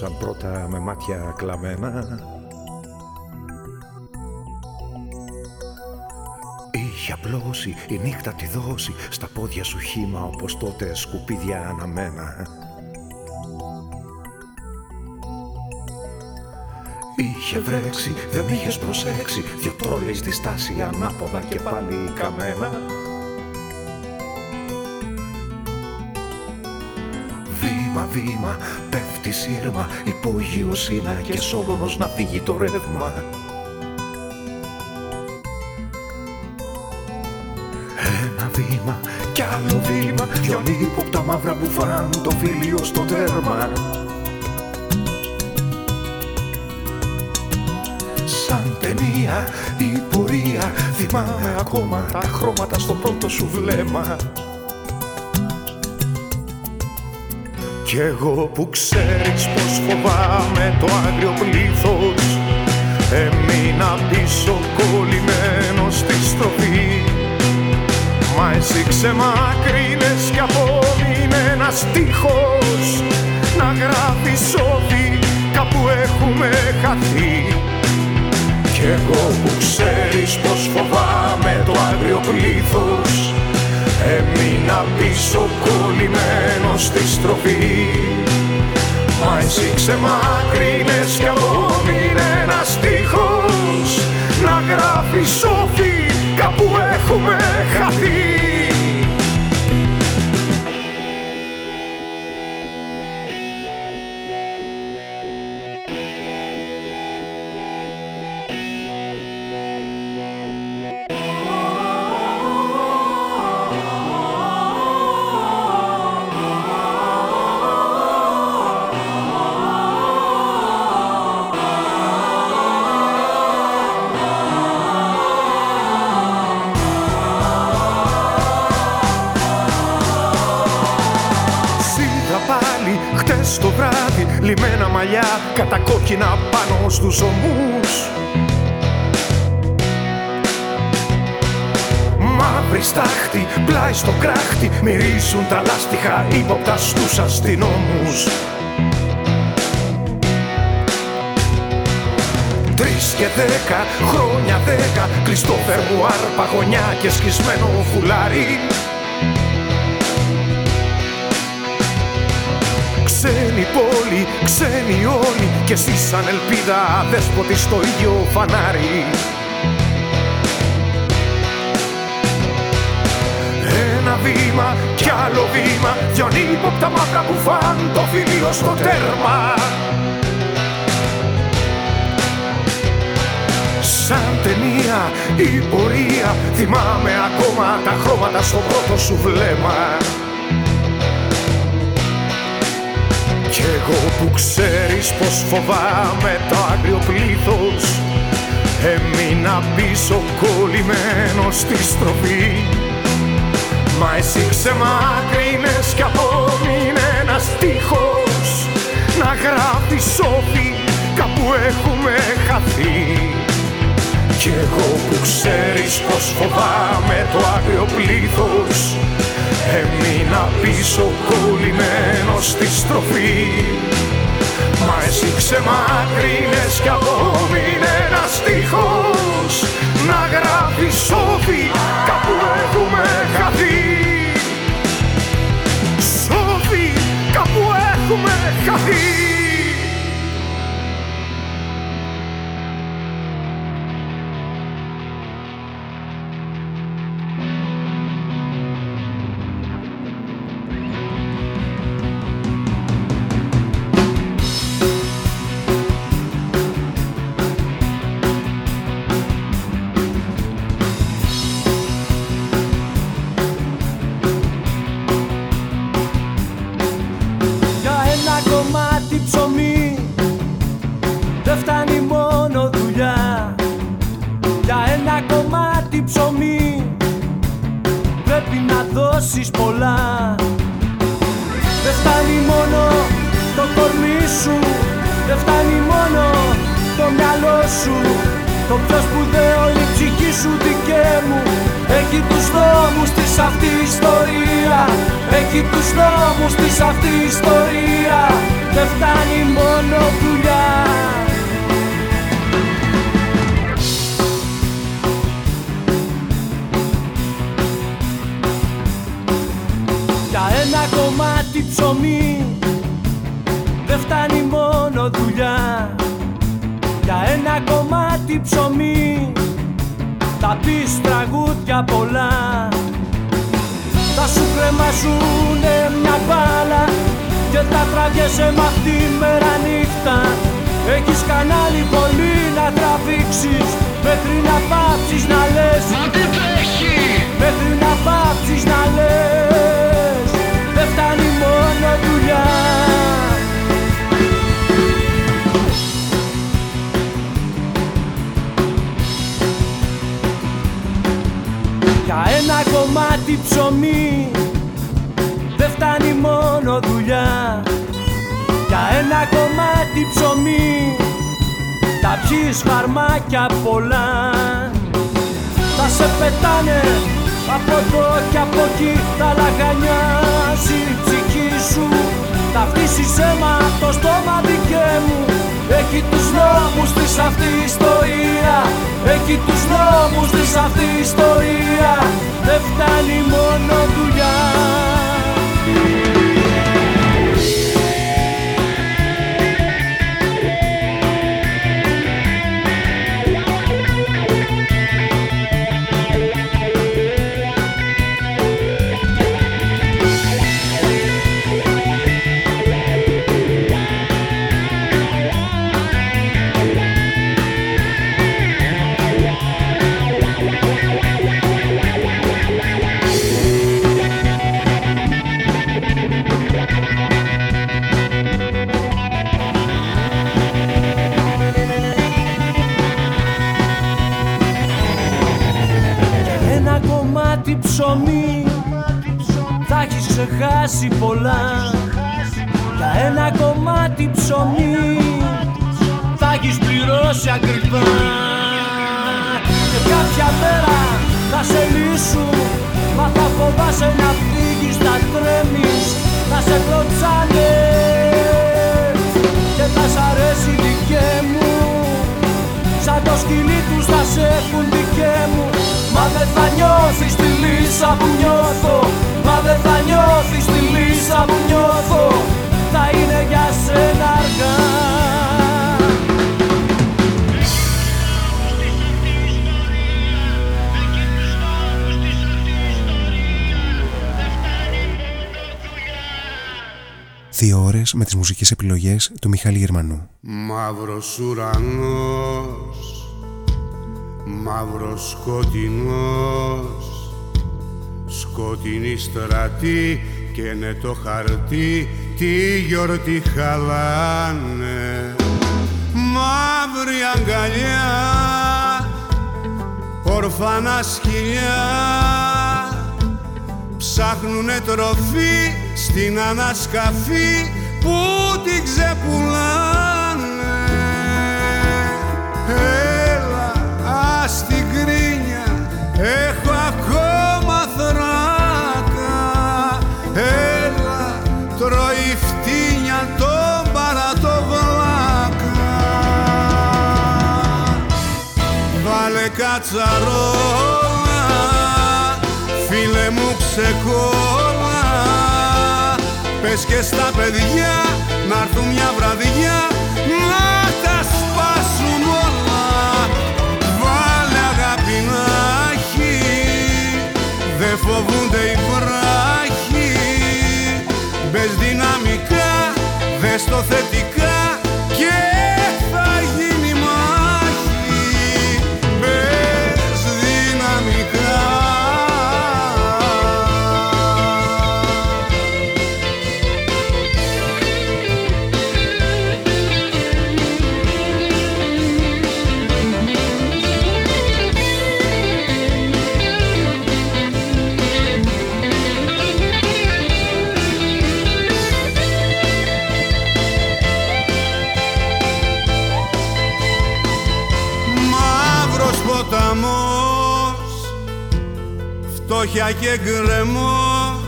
Σαν πρώτα με μάτια κλαμμένα. Είχε απλώσει η νύχτα τη δώσει στα πόδια σου χύμα όπως τότε σκουπίδια αναμένα. Είχε βρέξει, δεν είχες προσέξει Δυο τρόλες στη στάση ανάποδα και πάλι καμένα Βήμα, βήμα, πέφτει σύρμα Υπόγειος είναι και σόλωνος να φύγει το ρεύμα. Ένα βήμα κι άλλο βήμα Δυο τα μαύρα που φαν το φίλιο στο τέρμα. Σαν ταινία η πορεία Θυμάμαι ακόμα τα χρώματα στο πρώτο σου βλέμμα Κι εγώ που ξέρεις πως φοβάμαι το άγριο πλήθος. Έμεινα πίσω κολλημένο στη στροφή. Μα εσύ ξεμακρύνες κι απόμεινε ένας στίχος. Να γράφεις σώθη κάπου έχουμε χαθεί. Κι εγώ που ξέρεις πως φοβάμαι το άγριο πλήθος Έμεινα πίσω κολλημένος στη στροφή Μα εσύ ξεμακρύνες κι απόμεινε ένας στίχος Να γράφεις σώθη κάπου έχουμε χαθεί κατακόκκινα πάνω στους ομούς. Μαύρη στάχτη, πλάι στο κράχτη μυρίζουν τα λάστιχα ύποπτα στους αστυνόμους. Τρεις και δέκα, χρόνια δέκα κλειστό φερμουάρ, παγωνιά και σκισμένο φουλάρι Ξένη πόλη, ξένοι όλοι και εσύ σαν ελπίδα δέσποτη στο ίδιο φανάρι. Ένα βήμα κι άλλο βήμα δυο τα μαύρα που φαν το φιλίο στο τέρμα. Σαν ταινία η πορεία θυμάμαι ακόμα τα χρώματα στο πρώτο σου βλέμμα Κι εγώ που ξέρεις πως φοβάμαι το άγριο πλήθος Έμεινα πίσω κολλημένο στη στροφή. Μα εσύ ξεμάκρυνες κι απόμεινε ένας τείχος Να γράφει σώφη κάπου έχουμε χαθεί. Κι εγώ που ξέρεις πως φοβάμαι το άγριο πλήθος Έμεινα πίσω κολλημένος στη στροφή. Μα εσύ ξεμάκρυνες κι απόμεινε ένας στίχος Να γράφει σόφι κάπου έχουμε χαθεί. Σόφι κάπου έχουμε χαθεί φτύσεις αίμα το στόμα δικέ μου. Έχει τους νόμους της αυτή η ιστορία. Έχει τους νόμους της αυτή η ιστορία. Δεν φτάνει μόνο δουλειά ψωμί. Θα έχεις ξεχάσει πολλά. Για ένα κομμάτι ψωμί. Θα έχεις πληρώσει ακριβά. Και κάποια μέρα θα σε λύσουν. Μα θα φοβάσαι να φύγεις, να τρέμεις. Θα σε κλωτσάνε. Και θα σ' αρέσει δικέ μου. Σαν το σκυλί τους θα σε έχουν δικέ μου Μα δεν θα νιώθεις τη λύσα που νιώθω. Μα δεν θα νιώθεις τη λύσα που νιώθω. Θα είναι για σένα αργά. Δύο ώρες με τις μουσικές επιλογές του Μιχάλη Γερμανού. Μαύρος ουρανός Μαύρος σκοτεινός Σκοτεινή στρατή και ναι το χαρτί τη γιορτή χαλάνε. Μαύρη αγκαλιά ορφανά σκυλιά ψάχνουνε τροφή στην ανασκαφή που την ξεπουλάνε κατσαρόλα, φίλε μου ξεκόλα Πες και στα παιδιά να έρθουν μια βραδιά να τα σπάσουν όλα. Βάλε αγάπη να έχει, δεν φοβούνται οι βράχοι. Μπες δυναμικά, δες το θετικά και Φτώχεια και γκρεμός.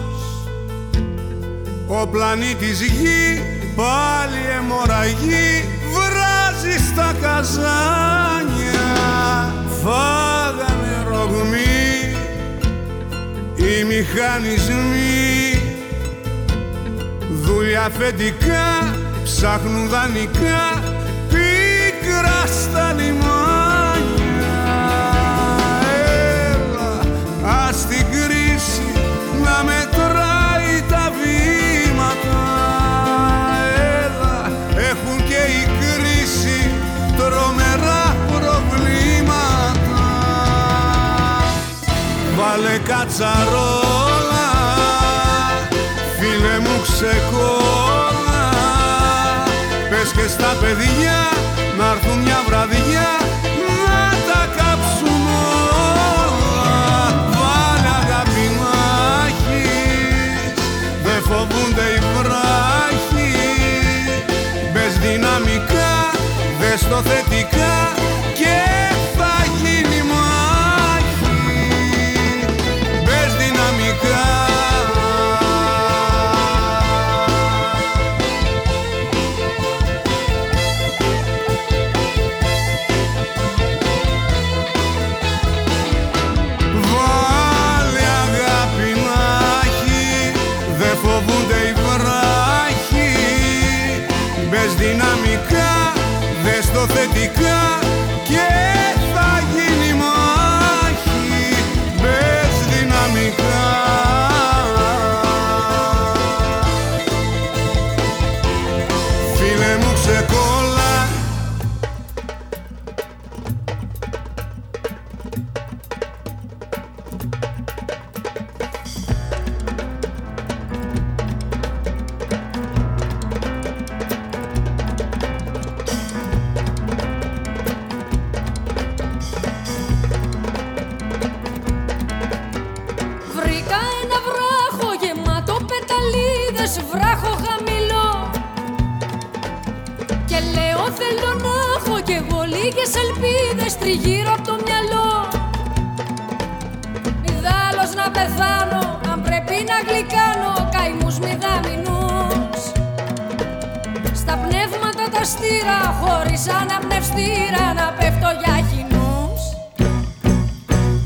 Ο πλανήτης γη πάλι αιμορραγεί Βράζει στα καζάνια. Φάγανε ρογμοί Οι μηχανισμοί. Δουλειά αφεντικά ψάχνουν δανεικά να μετράει τα βήματα. Έλα, έχουν και η κρίση τρομερά προβλήματα. Βάλε κατσαρόλα, φίλε μου ξεκόλα. Πες και στα παιδιά να έρθουν μια βραδιά. Το το πνεύματα τα στήρα, χωρίς αναπνευστήρα να πέφτω για κοινούς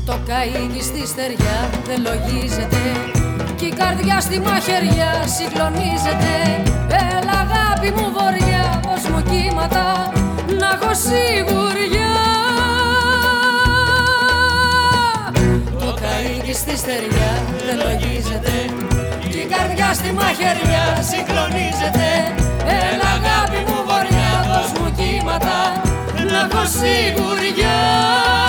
το καΐκι στη στεριά δεν λογίζεται Κι η καρδιά στη μαχαιριά συγκλονίζεται. Έλα αγάπη μου βοριά, δώσ' μου κύματα Να έχω σιγουριά. Το καΐκι στη στεριά δεν λογίζεται Κι η καρδιά στη μαχαιριά συγκλονίζεται. Έλα αγάπη μου βοριά, δώσ' μου κύματα Να έχω σιγουριά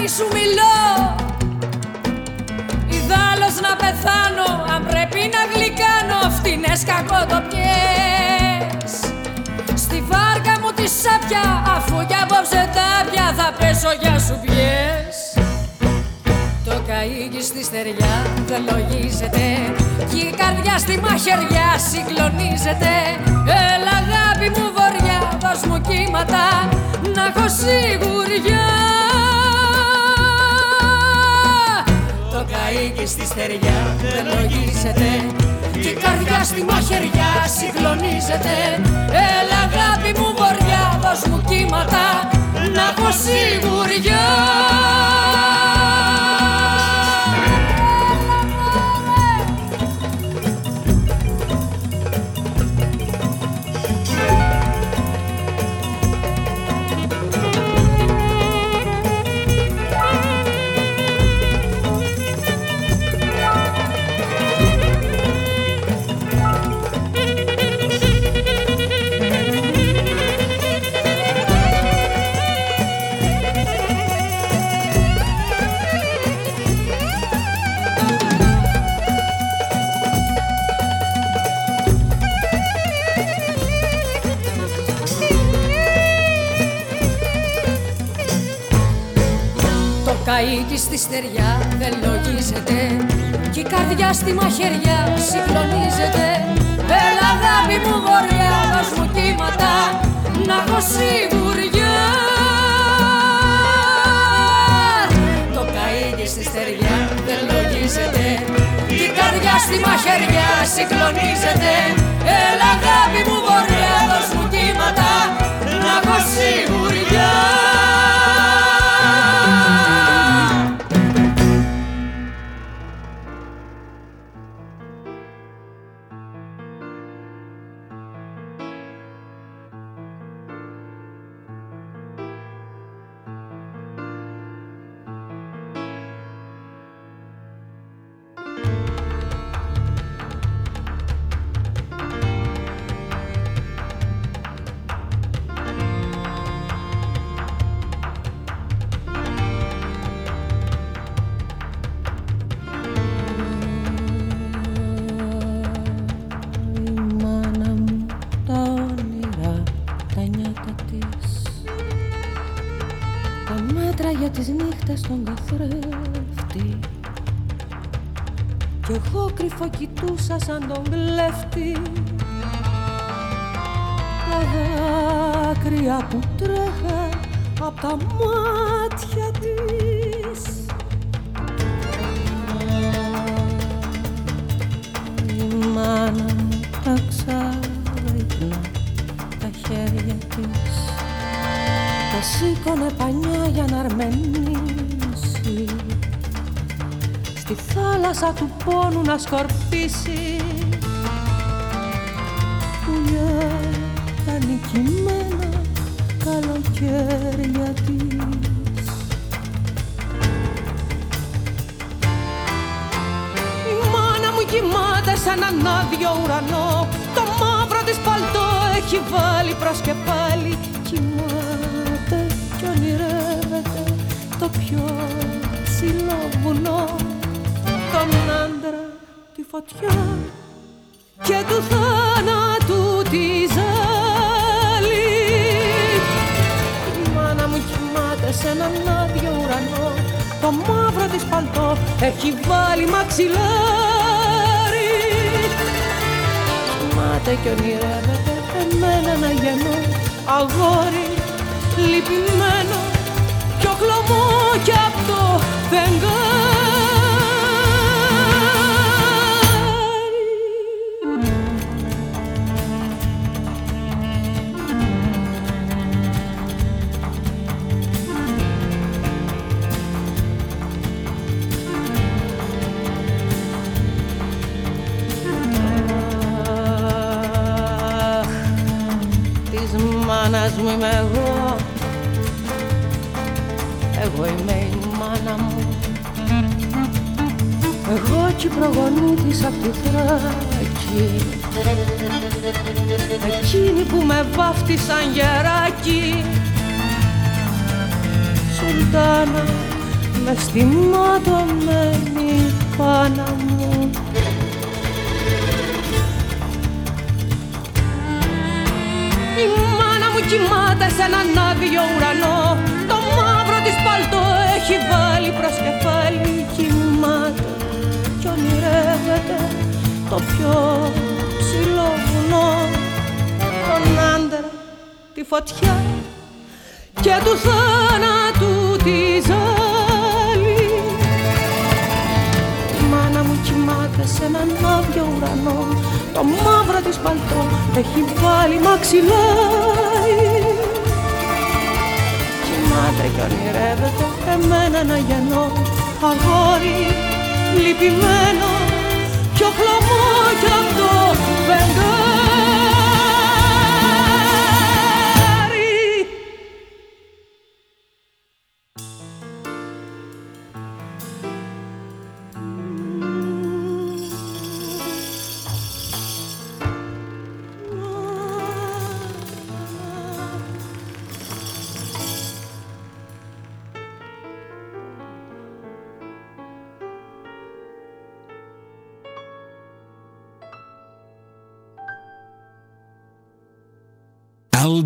τσιτσάνι σου μιλώ. Ιδάλλως να πεθάνω αν πρέπει να γλυκάνω φτηνές κακοτοπιές. Στη βάρκα μου τη σάπια αφού κι απόψε τάπια θα πέσω για σου πιες το καΐκι στη στεριά δεν λογίζεται. Κι η καρδιά στη μαχαιριά συγκλονίζεται. Έλα αγάπη μου βοριά, δώσ' μου κύματα Να έχω σιγουριά Το καΐκι στη στεριά. Δεν λογίζεται. Κι η καρδιά στη μαχαιριά συγκλονίζεται. Έλα αγάπη μου βοριά, δώσ' μου κύματα. Να έχω σιγουριά Το καΐκι στη στεριά δεν λογίζεται. Κι η καρδιά στη μαχαιριά συγκλονίζεται. Έλα αγάπη μου βοριά, δώσ' μου κύματα Να έχω σιγουριά. Το καΐκι στη στεριά δεν λογίζεται. Κι η καρδιά στη μαχαιριά συγκλονίζεται. Έλα αγάπη μου βοριά, δώσ' μου κύματα Να έχω σιγουριά σκορπίσει. Πουλιά τα νικημένα καλοκαίρια της. Η μάνα μου κοιμάται σε έναν άδειο ουρανό. Το μαύρο της παλτό έχει βάλει προς και πάλι Κοιμάται κι ονειρεύεται το πιο ψηλό βουνό. Τον άντρα, τη φωτιά και του θάνατου τη ζάλη Η μάνα μου κοιμάται σε έναν άδειο ουρανό. Το μαύρο της παλτό έχει βάλει μαξιλάρι. Κοιμάται κι ονειρεύεται εμένα να γεννώ. Αγόρι λυπημένο πιο χλωμό κι απ' το φεγγάρι είμαι εγώ. Εγώ είμαι η μάνα μου. Εγώ κι η προγονή της απ' τη Θράκη. Εκείνη που με βάφτισαν γεράκι. Σουλτάνα μες στη ματωμένη πάνα μου κοιμάται σε έναν άδειο ουρανό. Το μαύρο της παλτό έχει βάλει προς κεφάλι Κοιμάται κι ονειρεύεται το πιο ψηλό βουνό. Τον άντρα, τη φωτιά και του θάνατου τη ζάλη. Η μάνα μου κοιμάται σε έναν άδειο ουρανό Το μαύρο της παλτό έχει βάλει μαξιλάρι. Κοιμάται κι ονειρεύεται εμένα να γεννώ. Αγόρι λυπημένο πιο χλωμό κι απ' το φεγγάρι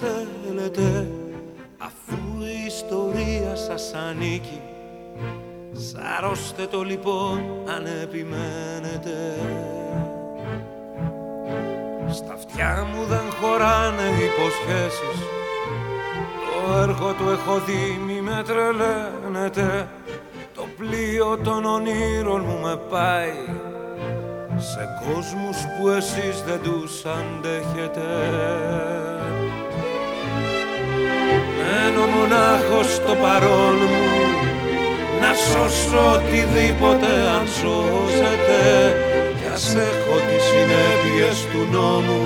Θέλετε Αφού η ιστορία σας ανήκει. Σαρώστε το λοιπόν αν επιμένετε. Στα αυτιά μου δεν χωράνε υποσχέσεις. Το έργο του έχω δει μη με τρελαίνετε. Το πλοίο των ονείρων μου με πάει. Σε κόσμους που εσείς δεν τους αντέχετε. Μένω μονάχος στο παρόν μου να σώσω οτιδήποτε αν σώζεται κι ας έχω τις συνέπειες του νόμου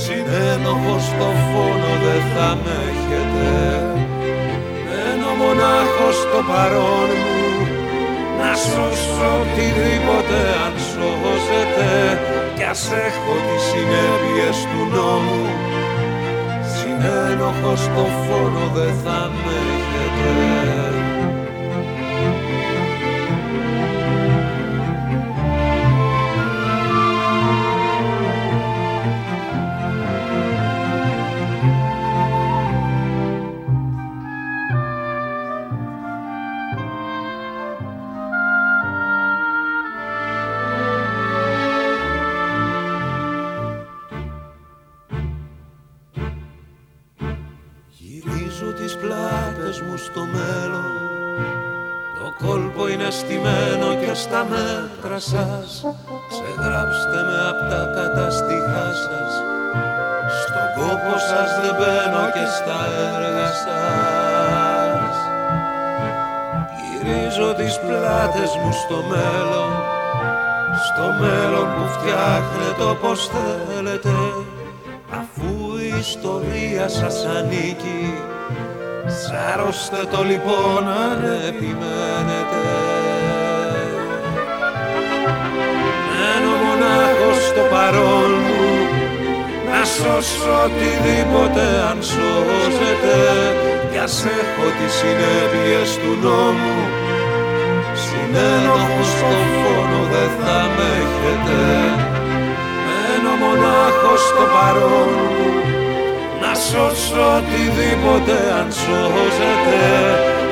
συνένοχος στο φόνο δεν θα με έχετε. Μένω μονάχος στο παρόν μου να σώσω οτιδήποτε αν σώζεται κι ας έχω τις συνέπειες του νόμου συνένοχος στο φόνο δεν θα με έχετε μέλλον που φτιάχνετε όπως θέλετε Αφού η ιστορία σας ανήκει. Σάρωστε το λοιπόν αν επιμένετε. Στο παρόν μου να σώσω οτιδήποτε αν σώζεται κι ας έχω τις συνέπειες του νόμου συνένοχος στο φόνο δεν θα με έχετε. Μένω μονάχος στο παρόν μου να σώσω οτιδήποτε αν σώζεται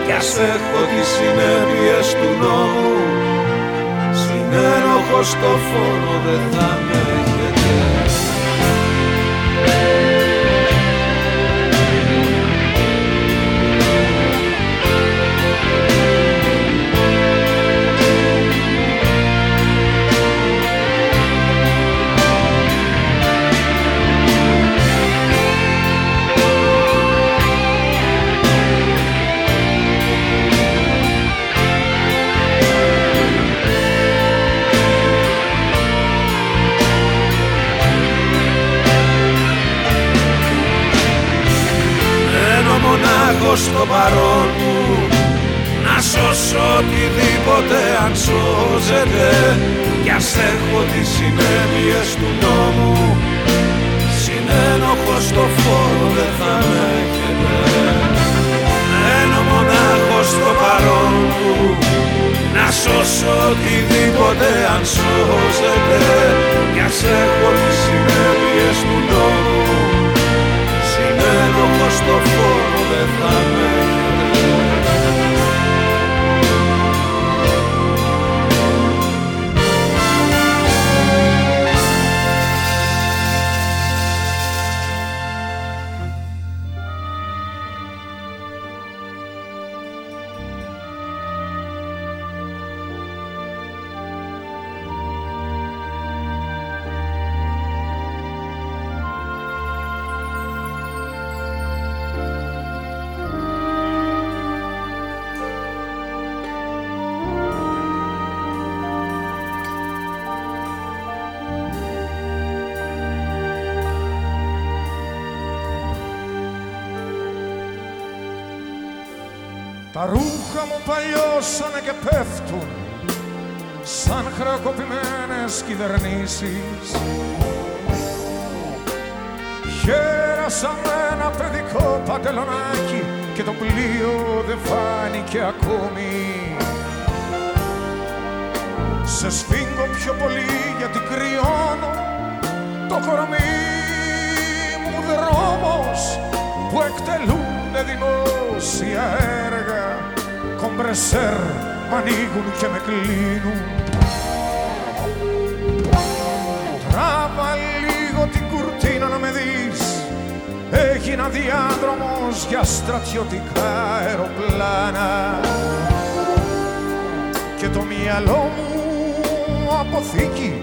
κι ας έχω τις συνέπειες του νόμου. Ένοχος στο φόνο δεν θα με στο παρόν μου. Να σώσω οτιδήποτε αν σώζεται κι ας έχω τις συνέπειες του νόμου. Συνένοχος στο φόρο δεν θα με έχετε. Μένω μονάχος στο παρόν μου. Να σώσω οτιδήποτε αν σώζεται κι ας έχω τις συνέπειες του νόμου ένοχος στο φόνο δεν θα με κυβερνήσεις. Χέρασα με ένα παιδικό παντελονάκι και το πλοίο δεν φάνηκε ακόμη. Σε σφίγγω πιο πολύ γιατί κρυώνω το κορμί μου δρόμος που εκτελούν δημόσια έργα. Κομπρεσέρ μ' ανοίγουν και με κλείνουν Έγινα διάδρομος για στρατιωτικά αεροπλάνα. Και το μυαλό μου μου αποθήκη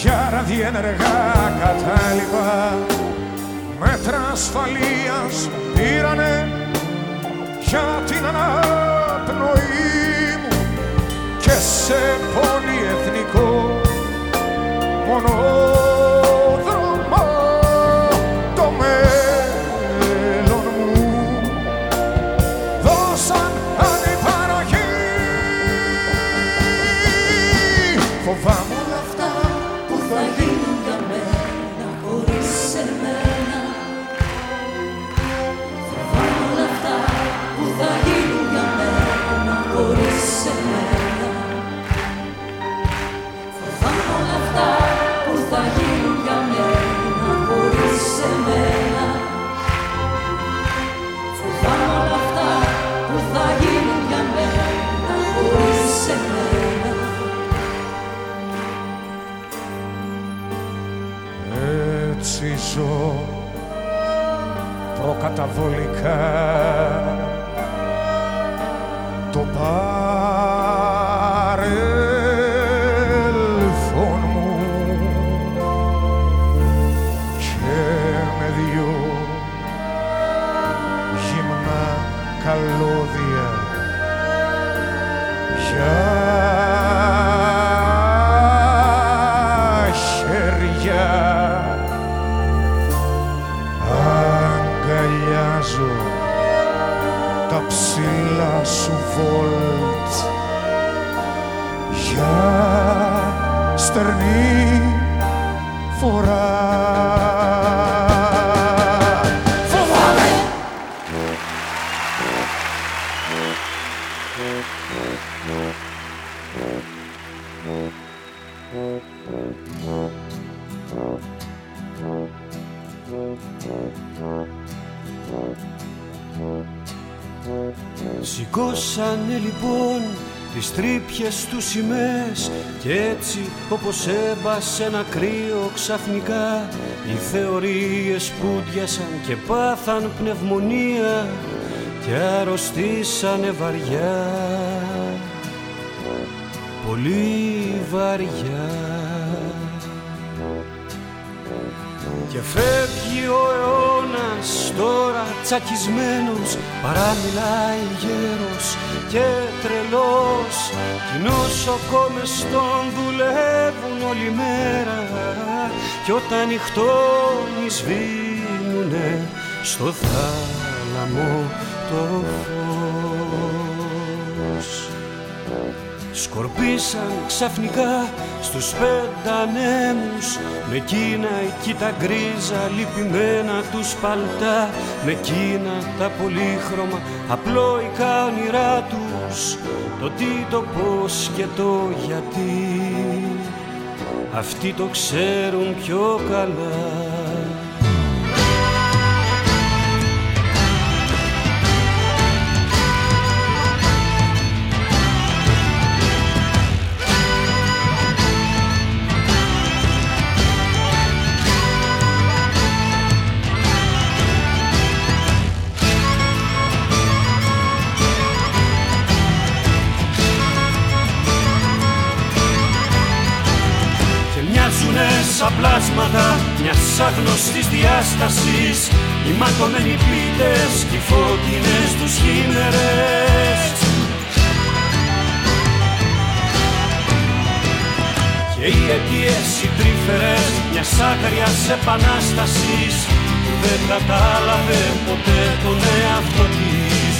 για ραδιενεργά κατάλοιπα. Μέτρα ασφαλείας πήρανε για την αναπνοή μου. Και σε πολυεθνικό μόνο προκαταβολικά Σηκώσανε λοιπόν τις τρύπιες τους σημαίες και έτσι όπως έμπασε ένα κρύο ξαφνικά οι θεωρίες που και πάθαν πνευμονία και αρρωστήσανε βαριά. Πολύ βαριά. Και φεύγει ο αιώνας τώρα τσακισμένος παραμιλάει γέρος και τρελός. Κι νοσοκόμες τον δουλεύουν όλη μέρα Κι όταν νυχτώνει σβήνουνε στο θάλαμο το φως. Σκορπίσαν ξαφνικά στους πεντανέμους Με κίνα εκεί τα γκρίζα λυπημένα τους παλτά Με κίνα τα πολύχρωμα απλόικα όνειρά τους Το τι, το πώς και το γιατί. Αυτοί το ξέρουν πιο καλά άγνωστης διάστασης οι ματωμένοι πίτες και οι φώτινες τους χήμερες. Και οι αιτίες οι τρίφερες μιας άγριας επανάστασης που δεν κατάλαβε ποτέ τον εαυτό της.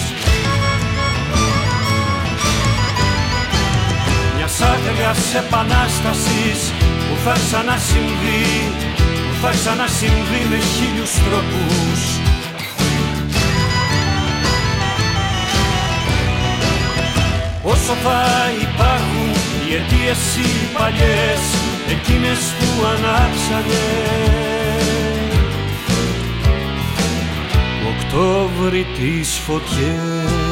Μιας άγριας επανάστασης που θα ξανασυμβεί, που θα ξανασυμβεί με χίλιους τρόπους. Όσο θα υπάρχουν οι αιτίες οι παλιές εκείνες που ανάψανε. Οκτώβρη τις φωτιές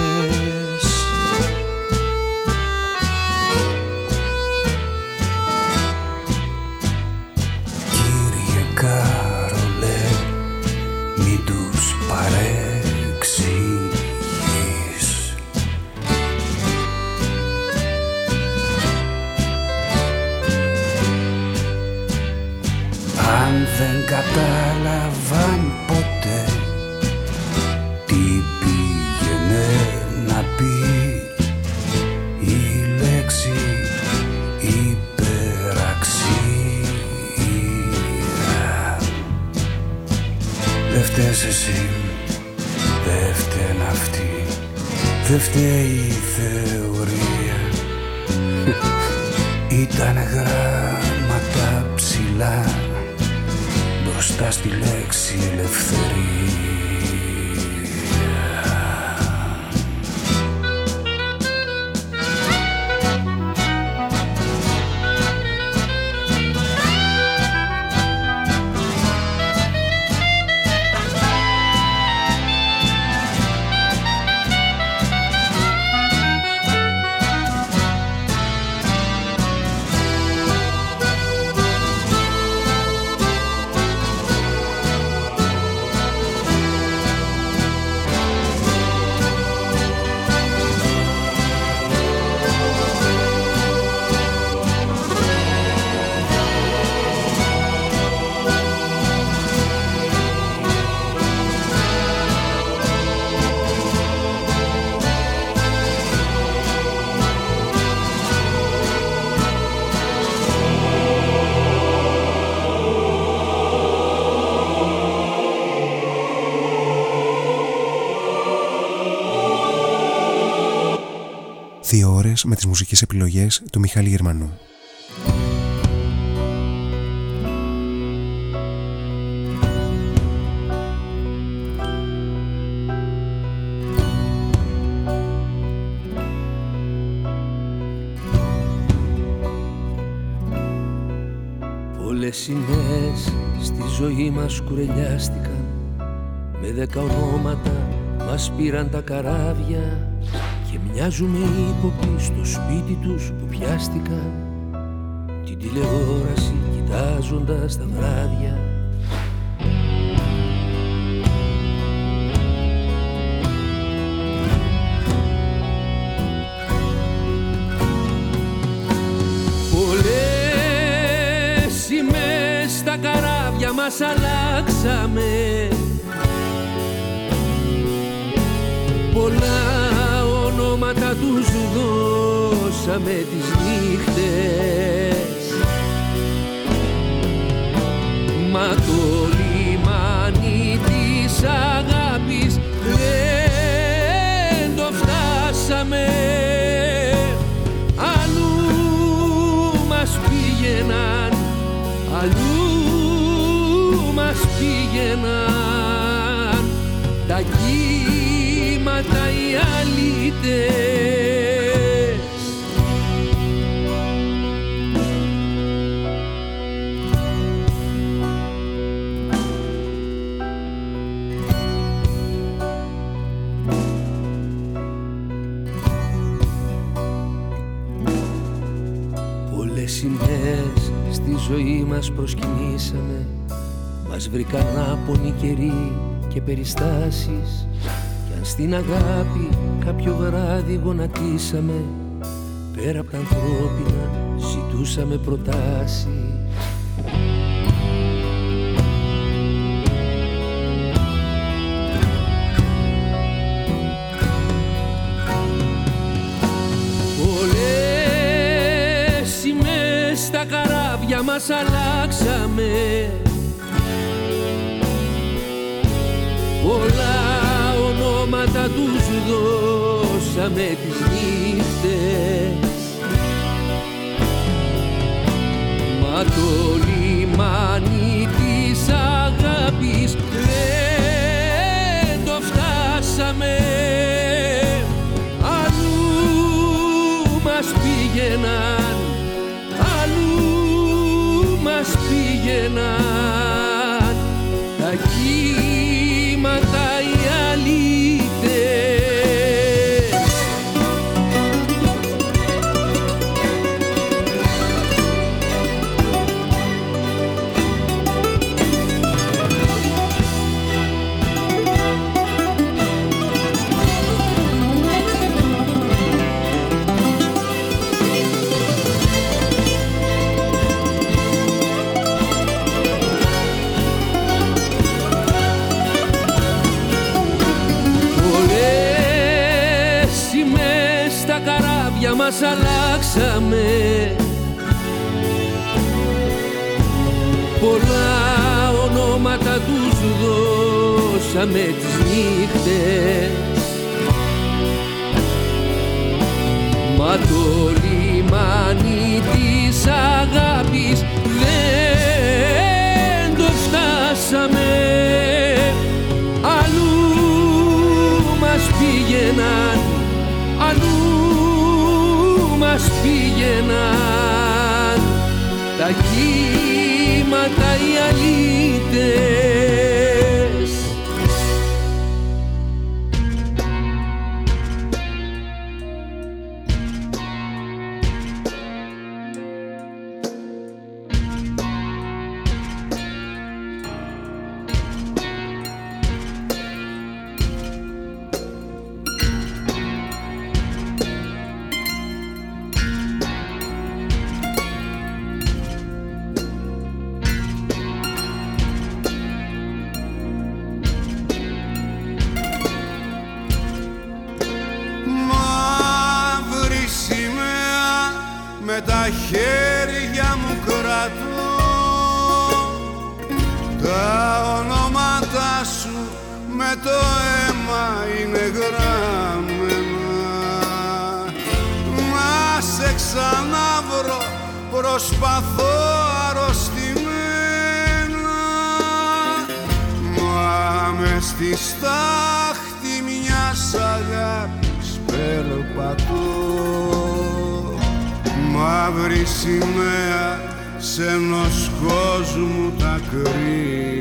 Μπροστά στη λέξη ελευθερία με τις μουσικές επιλογές του Μιχάλη Γερμανού. Πολλές σημαίες στη ζωή μας κουρελιάστηκαν Με δέκα ονόματα μας πήραν τα καράβια και μοιάζουμε ύποπτοι στο σπίτι τους που πιάστηκαν Την τηλεόραση κοιτάζοντας τα βράδια. Πολλές σημαίες στα καράβια μας αλλάξαμε τους δώσαμε τις νύχτες. Μα το λιμάνι της αγάπης δεν το φτάσαμε. Αλλού μας πήγαιναν, αλλού μας πήγαιναν. Τα κύματα οι Πολλές μας προσκυνήσαμε. Μας βρήκαν άπονοι καιροί και περιστάσεις. Στην αγάπη κάποιο βράδυ γονατίσαμε Πέρα απ' τα ανθρώπινα ζητούσαμε προτάσεις καράβια μας αλλάξαμε. Πολλά ονόματα τους δώσαμε τις νύχτες. Μα το λιμάνι της αγάπης δεν το φτάσαμε. Αλλού μας πήγαιναν, πήγαιναν περνούσαμε τις νύχτες. Μα το λιμάνι της αγάπης δεν το φτάσαμε. Αλλού μας πήγαιναν, αλλού μας πήγαιναν μαύρη σημαία σε ενός κόσμου τα κρύα.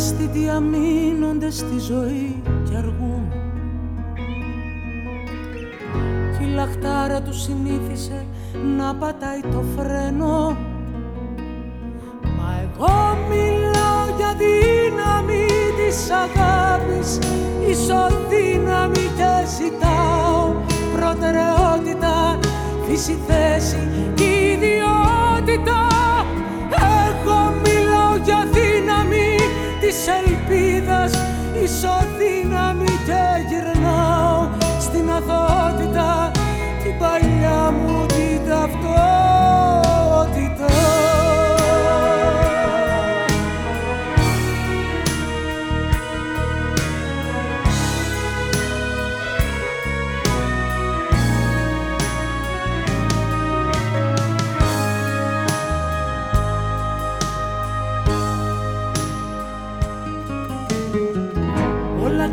Οι ευαίσθητοι αμήνονται στη ζωή και αργούν. Κι η λαχτάρα τους συνήθισε να πατάει το φρένο. Μα εγώ μιλάω για δύναμη της αγάπης Ισοδύναμη και ζητάω προτεραιότητα Φύση θέση και ιδιότητα της ελπίδας Ισοδύναμη και γυρνάω στην αθότητα Την παλιά μου την ταυτότητα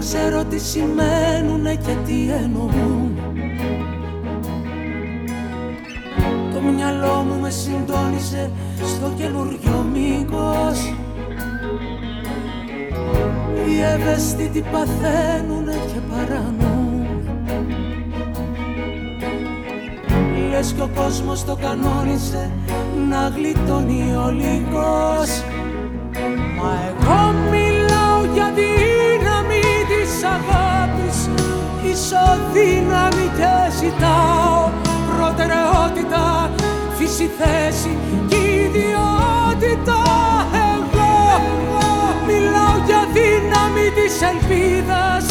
ξέρω τι σημαίνουνε και τι εννοούν. Το μυαλό μου με συντόνισε στο καινούριο μήκος. Οι ευαίσθητοι παθαίνουνε και παρανούν Λες κι ο κόσμος το κανόνισε να γλιτώνει ο λύκος. Μα εγώ μιλάω για δύναμη της αγάπης Ισοδύναμη και ζητάω προτεραιότητα Φύση θέση και ιδιότητα. Εγώ μιλάω για δύναμη της ελπίδας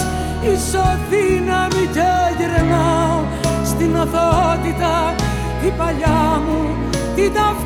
Ισοδύναμη και γυρνάω στην αθότητα Την παλιά μου την ταυτότητα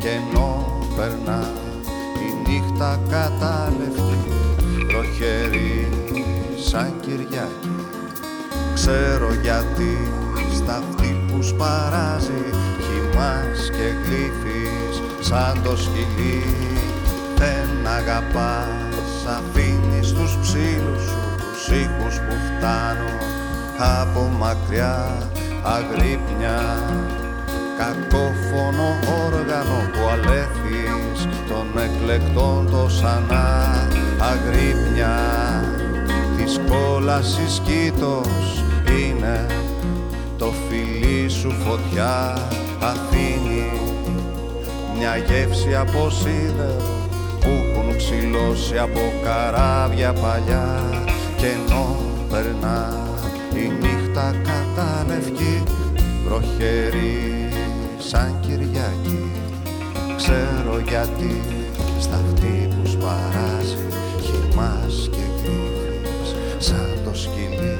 Και ενώ περνά η νύχτα κατάλευκη προχερή σαν Κυριακή. Ξέρω γιατί στα αυτή που σπαράζει χυμάς και γλύφεις σαν το σκυλί. Δεν αγαπάς αφήνεις τους ψήλους σου τους ήχους που φτάνουν από μακριά αγρύπνια κακόφωνο όργανο που αλέθεις των εκλεκτών το σανά αγρύπνια της κόλασης κήτος είναι. Το φιλί σου φωτιά αφήνει μια γεύση από σίδερο που έχουν ψηλώσει από καράβια παλιά και ενώ περνά η νύχτα καταλευκή βροχερή σαν Κυριακή. Ξέρω γιατί στα αυτή που σπαράζει χυμάς και γλύφεις σαν το σκυλί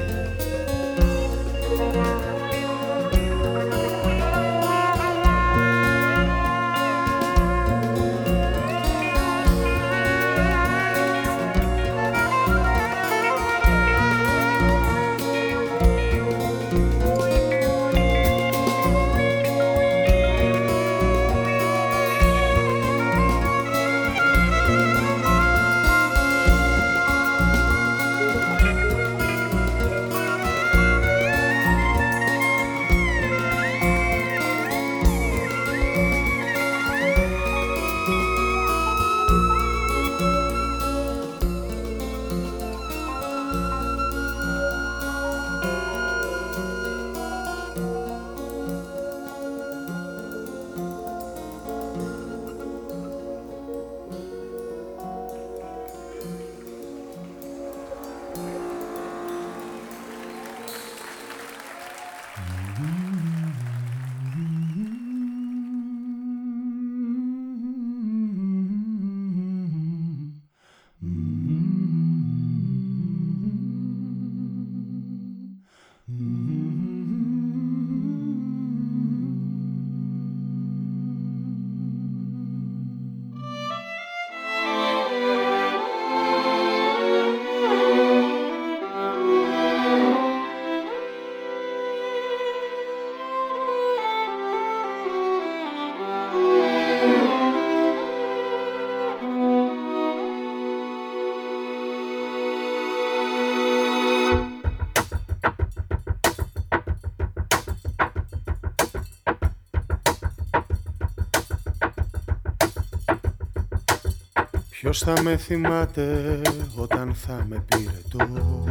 Ποιος θα με θυμάται όταν θα με πυρετός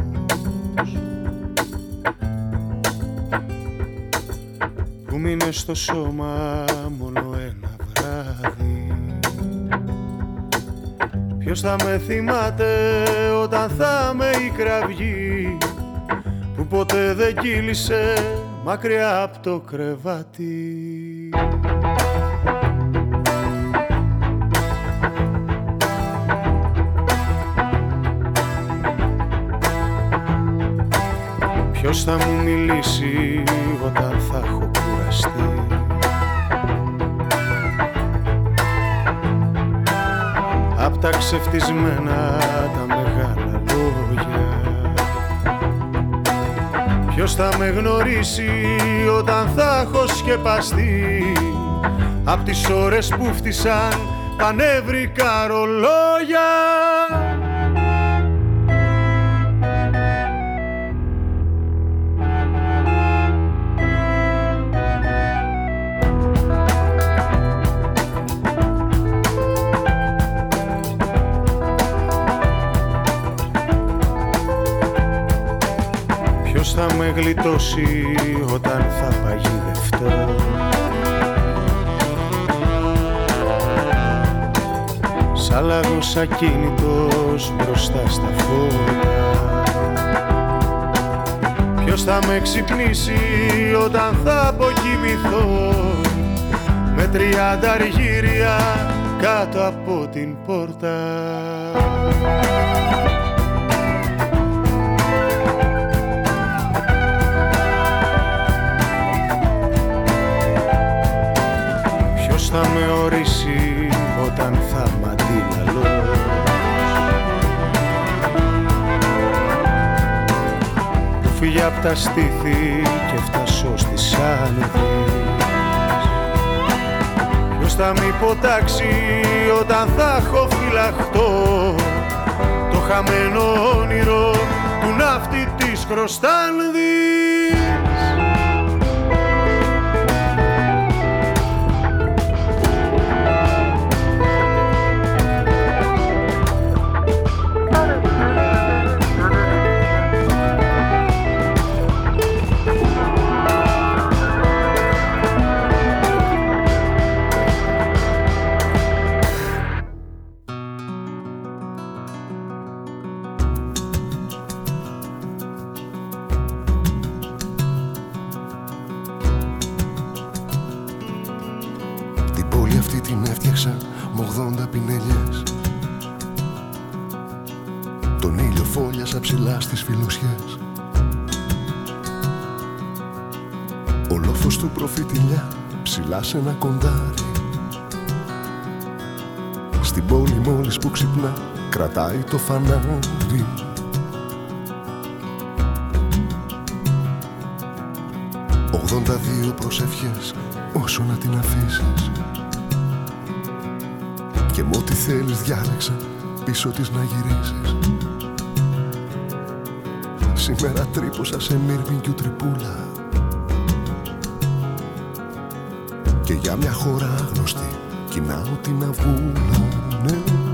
Που μείνε στο σώμα μόνο ένα βράδυ. Ποιος θα με θυμάται όταν θα με η κραυγή Που ποτέ δεν κύλησε μακριά από το κρεβάτι Ποιος θα μου μιλήσει όταν θα έχω κουραστεί; Απ' τα ξεφτισμένα τα μεγάλα λόγια. Ποιος θα με γνωρίσει όταν θα έχω σκεπαστεί; Απ' τις ώρες που φτισαν τα νεύρικα ρολόγια θα με γλιτώσει όταν θα παγιδευτώ Σαν λαγός ακίνητος μπροστά στα φώτα Ποιος θα με ξυπνήσει όταν θα αποκοιμηθώ; Με τριάντα αργύρια κάτω από την πόρτα. Θα με ορίσει όταν θα μ' αντίλαλος Που φύγει απ' τα στήθη και φτάσω στις άνοδες Ποιος θα μη υποτάξει όταν θα έχω φυλαχτώ Το χαμένο όνειρο του ναύτη της Χρωστάνδης; Σε ένα κοντάρι. Στην πόλη μόλις που ξυπνά κρατάει το φανάρι. Ογδόντα δύο προσευχές όσο να την αφήσεις. Και με ό,τι θέλεις διάλεξα πίσω της να γυρίσεις. Σήμερα τρύπωσα σε μύρμηγκιου τρυπούλας Και για μια χώρα άγνωστη κοινάω την αβούλα ναι.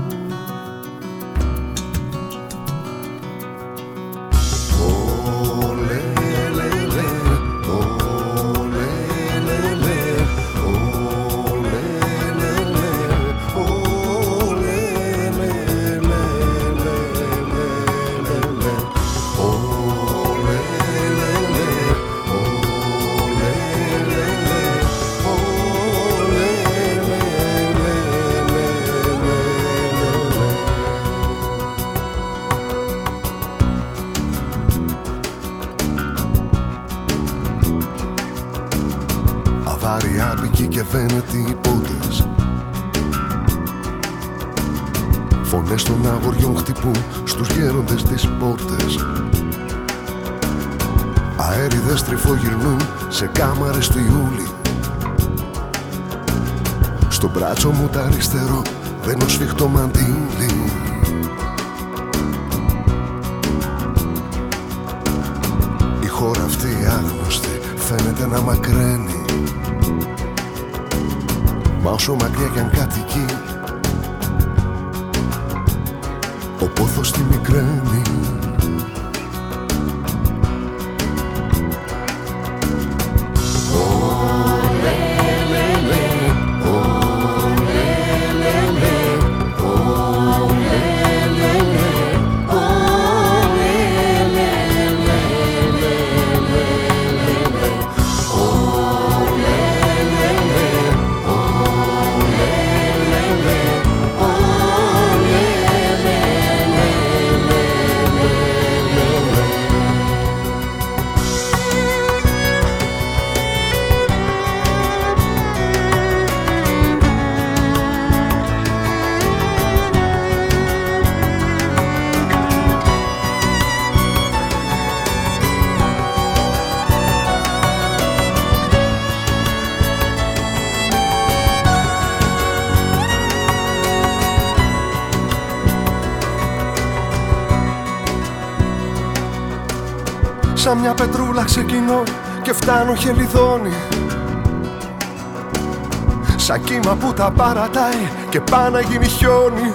Μπράτσο μου τα αριστερό δένω σφιχτό μαντίλι. Η χώρα αυτή άγνωστη φαίνεται να μακραίνει. Μα όσο μακριά κι αν κατοικεί Ο πόθος τη μικραίνει μια πετρούλα ξεκινώ και φτάνω χελιδόνι. Σαν κύμα που τα παρατάει και πάει να γίνει χιόνι.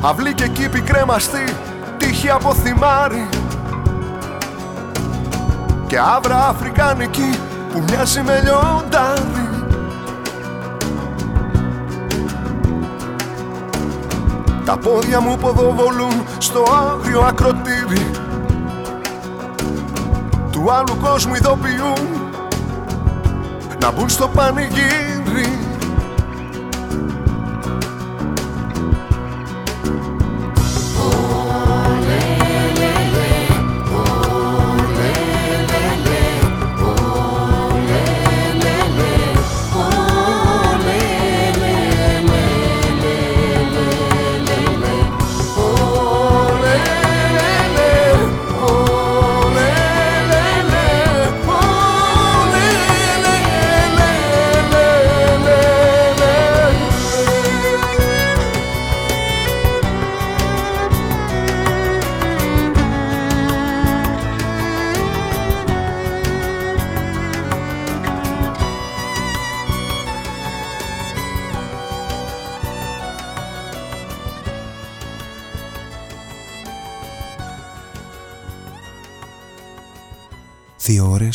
Αυλή και κήπη κρέμαστη, τύχη από θυμάρι. Και άβρα αφρικάνικη που μοιάζει με λιοντάρι. Τα πόδια μου ποδοβολούν στο άγριο ακροτήρι Του άλλου κόσμου ειδοποιούν. Να μπουν στο πανηγύρι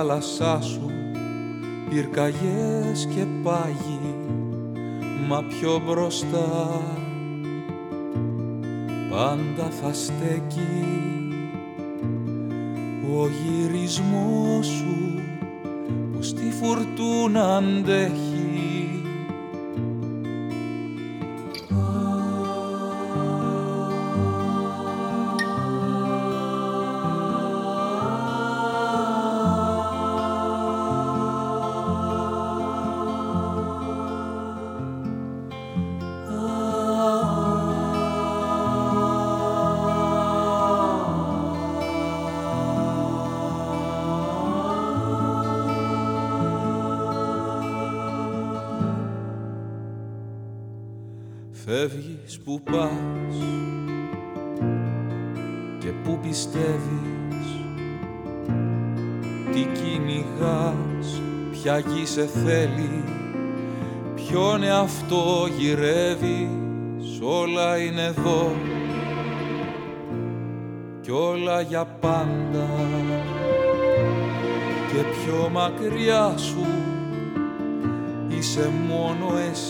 Θάλασσά σου πυρκαγιές και πάγι μα πιο μπροστά πάντα θα στέκει. Ο γυρισμός σου που στη φουρτούνα αντέχει ποια γη σε θέλει. Ποιον εαυτό γυρεύεις, όλα είναι εδώ. Κι όλα για πάντα. Και πιο μακριά σου είσαι μόνο εσύ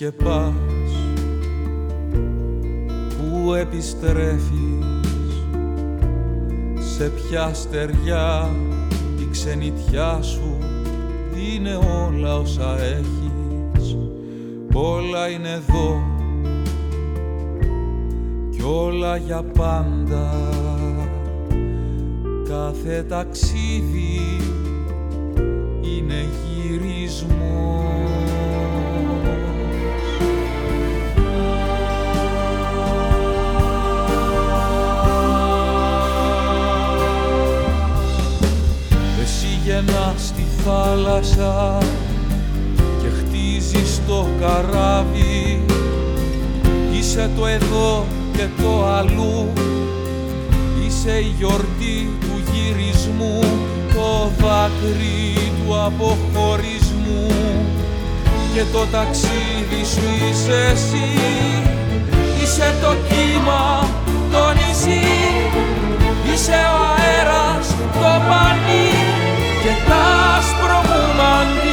και πας Πού επιστρέφεις. Σε ποια στεριά η ξενιτιά σου Είναι όλα όσα έχεις. Όλα είναι εδώ Κι όλα για πάντα. Κάθε ταξίδι είναι γυρισμό Ένα στη θάλασσα και χτίζεις το καράβι. Είσαι το εδώ και το αλλού. Είσαι η γιορτή του γυρισμού Το δάκρυ του αποχωρισμού. Και το ταξίδι σου είσαι εσύ. Είσαι το κύμα, το νησί. Είσαι ο αέρας, το πανί και τα σπρωμούμαν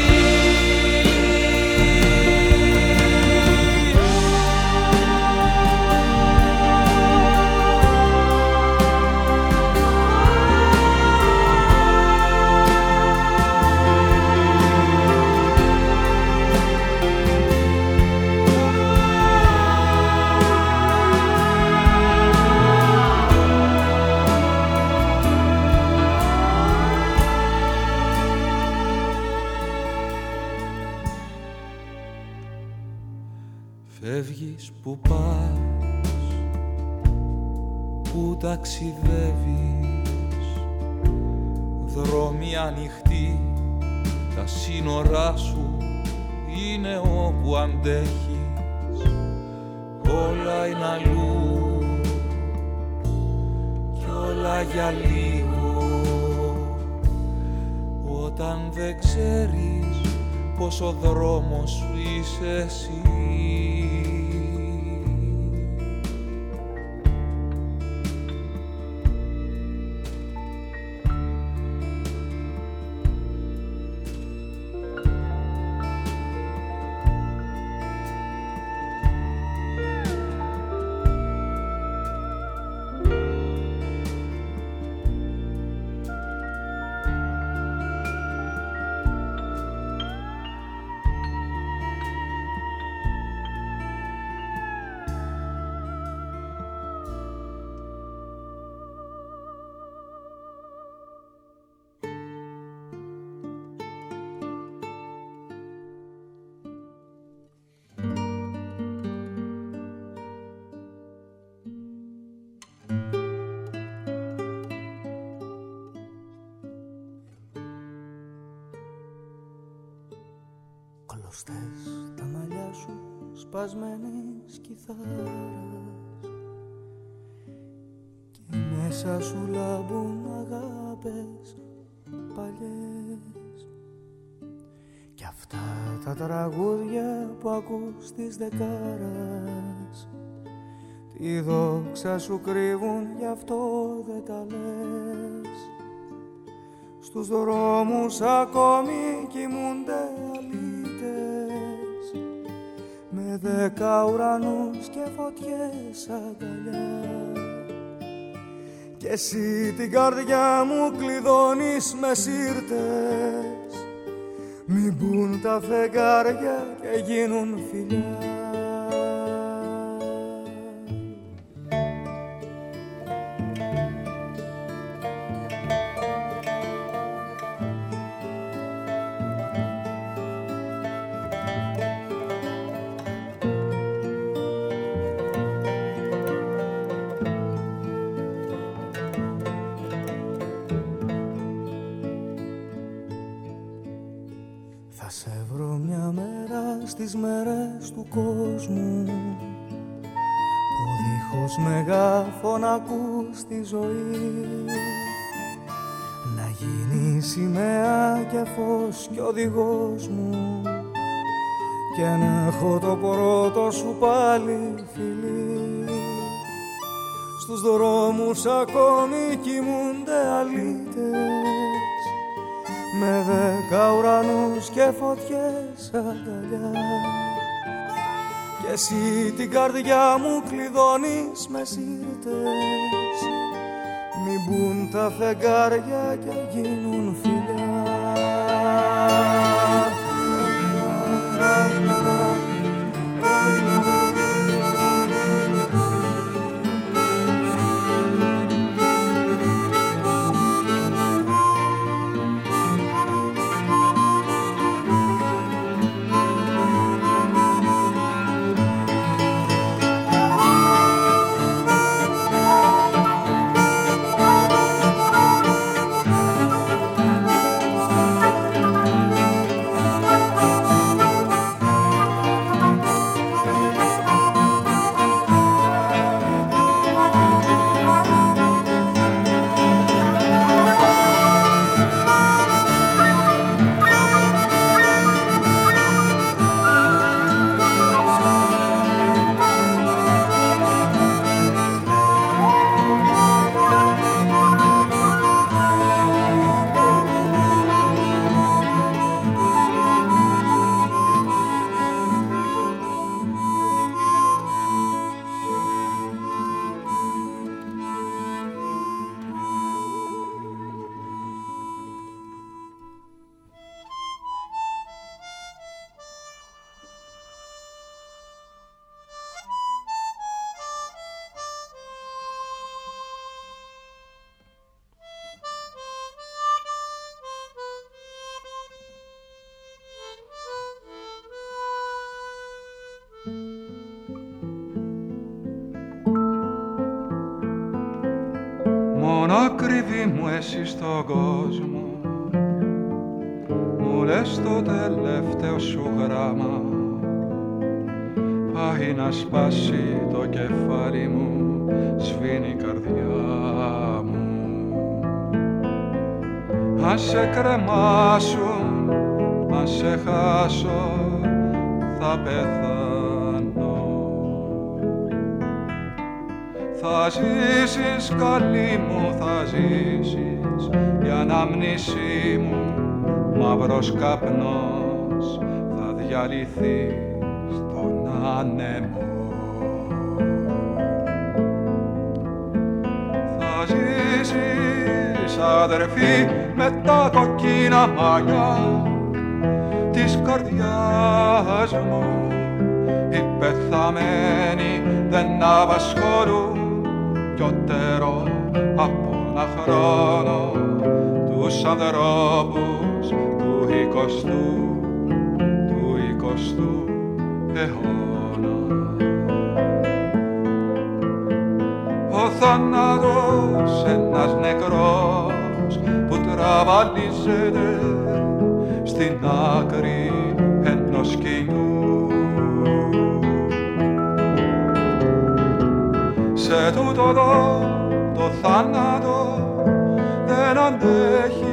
ταξιδεύεις. Δρόμοι ανοιχτοί Τα σύνορά σου Είναι όπου αντέχεις. Όλα είναι αλλού Κι όλα για λίγο. Όταν δεν ξέρεις πως ο δρόμος σου είσαι εσύ σπασμένης κιθάρας και μέσα σου λάμπουν αγάπες παλιές. Κι αυτά τα τραγούδια που ακούς της δεκάρας τη δόξα σου κρύβουν γι' αυτό δεν τα λες. Στους δρόμους ακόμη κοιμούνται δέκα ουρανούς και φωτιές αγκαλιά. Και εσύ την καρδιά μου κλειδώνεις με σύρτες. Μην μπουν τα φεγγάρια και γίνουν φιλιά και οδηγός μου. Και να έχω το πρώτο σου πάλι φιλί στους δρόμους ακόμη κοιμούνται αλήτες. Με δέκα ουρανούς και φωτιές αγκαλιά. Και εσύ την καρδιά μου κλειδώνεις με σύρτες. Μην μπουν τα φεγγάρια και γίνουν φιλιά Μόνο ακριβή μου εσύ στον κόσμο. Μου λες το τελευταίο σου γράμμα. Πάει να σπάσει το κεφάλι μου Σβήνει η καρδιά μου. Αν σε κρεμάσουν, αν σε χάσω Θα πεθάνω. Θα ζήσεις καλή μου, θα ζήσεις Η αναμνήσή μου μαύρος καπνός θα διαλυθεί στον άνεμο. Θα ζήσεις αδερφή με τα κοκκίνα μαλλιά της καρδιάς μου οι πεθαμένοι δεν απασχολούν πιότερο από ένα χρόνο τους ανθρώπους του εικοστού, του εικοστού αιώνα. Ο θάνατος ένας νεκρός που τραβαλίζεται στην άκρη ενός κοινού. Σε τούτο εδώ το θάνατο δεν αντέχει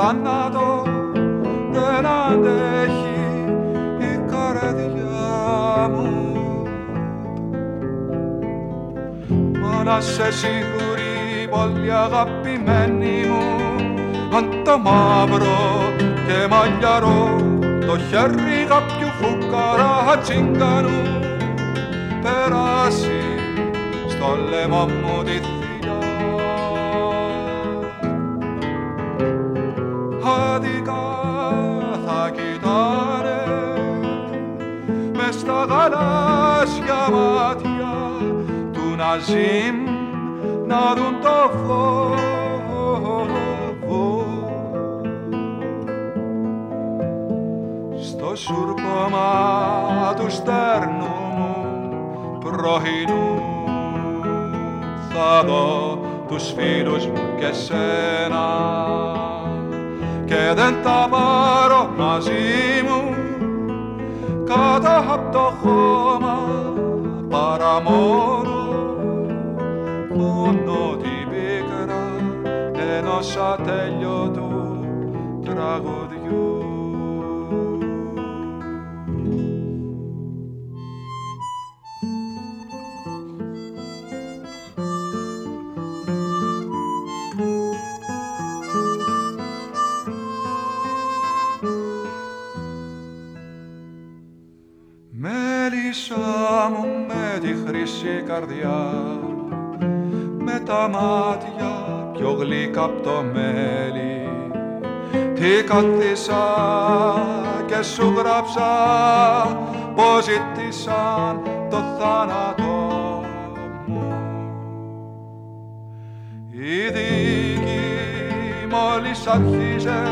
θάνατο δεν αντέχει η καρδιά μου. Μα να σε σίγουρη πολύ αγαπημένη μου αν το μαύρο και μαλλιαρό το χέρι κάποιου φουκαρά τσιγκανού περάσει στο λαιμό μου τη του Ναζίμ να δουν το φως στο σουρκώμα τους στέρνου μου πρωινού. Θα δω τους φίλους μου και σένα και δεν τα πάρω μαζί μου ενός Καθίσα και σου γράψα πως ζητήσαν το θάνατο μου. Η δίκη μόλις αρχίζε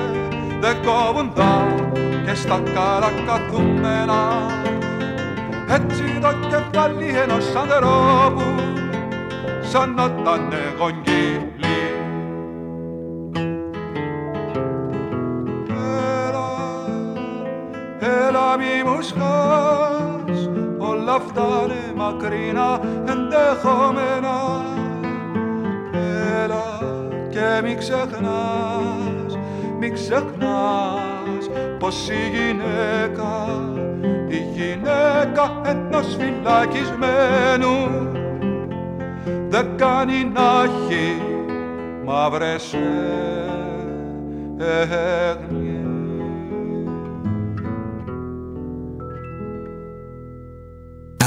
δε κόβουν και στα καλά καθούμενα έτσι το κεφάλι ενός ανθρώπου σαν να τα γονγί έλα μη μου σκάς, όλα αυτά είναι μακρινά ενδεχόμενα. Έλα και μη ξεχνάς, μη ξεχνάς πως η γυναίκα η γυναίκα ενός φυλακισμένου δεν κάνει να έχει μαύρες έγνοιες.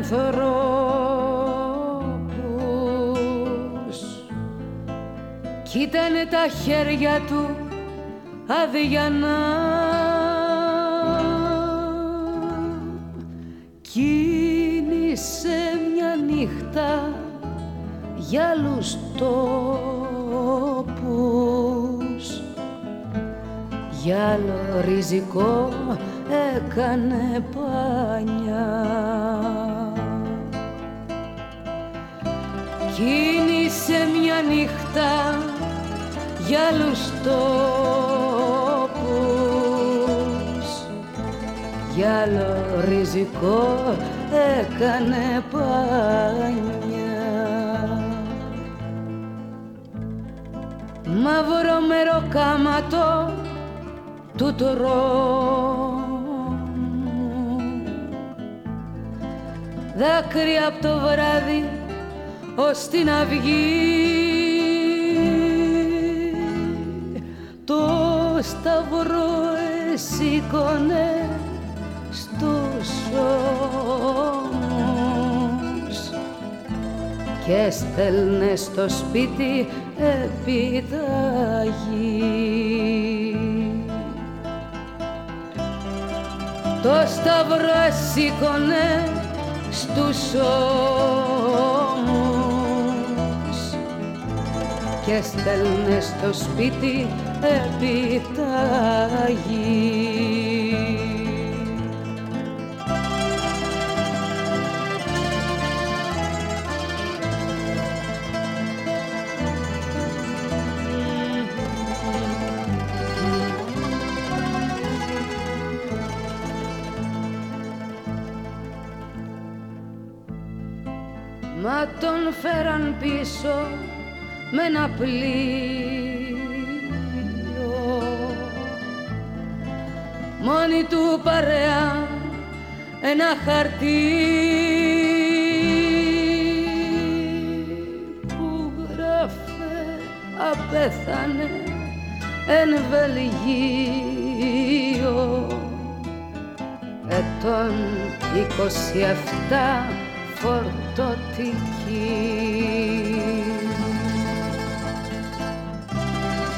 Ανθρώπους. Κι ήτανε τα χέρια του αδιανά. Κίνησε μια νύχτα για άλλους τόπους. Για άλλο ριζικό έκανε πάνια νύχτα για άλλους τόπους. Για άλλο ριζικό έκανε πάνια. Μαύρο μεροκάματο του τρόμου δάκρυα από το βράδυ ως την αυγή σταυρό εσήκωνε στους ώμους και έστελνε στο σπίτι επιταγή το σταυρό σήκωνε στους ώμους και στέλνε στο σπίτι επιταγή. Μα τον φέραν πίσω με ένα πλοίο Μόνη του παρέα ένα χαρτί. Που γράφε απέθανε εν Βελγίο. Ετών 27 φορτωτική.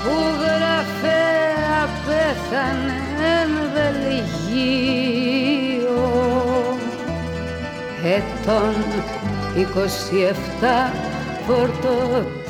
Που γράφε απέθανε εν Βελγίο ετών 27 φορτωτική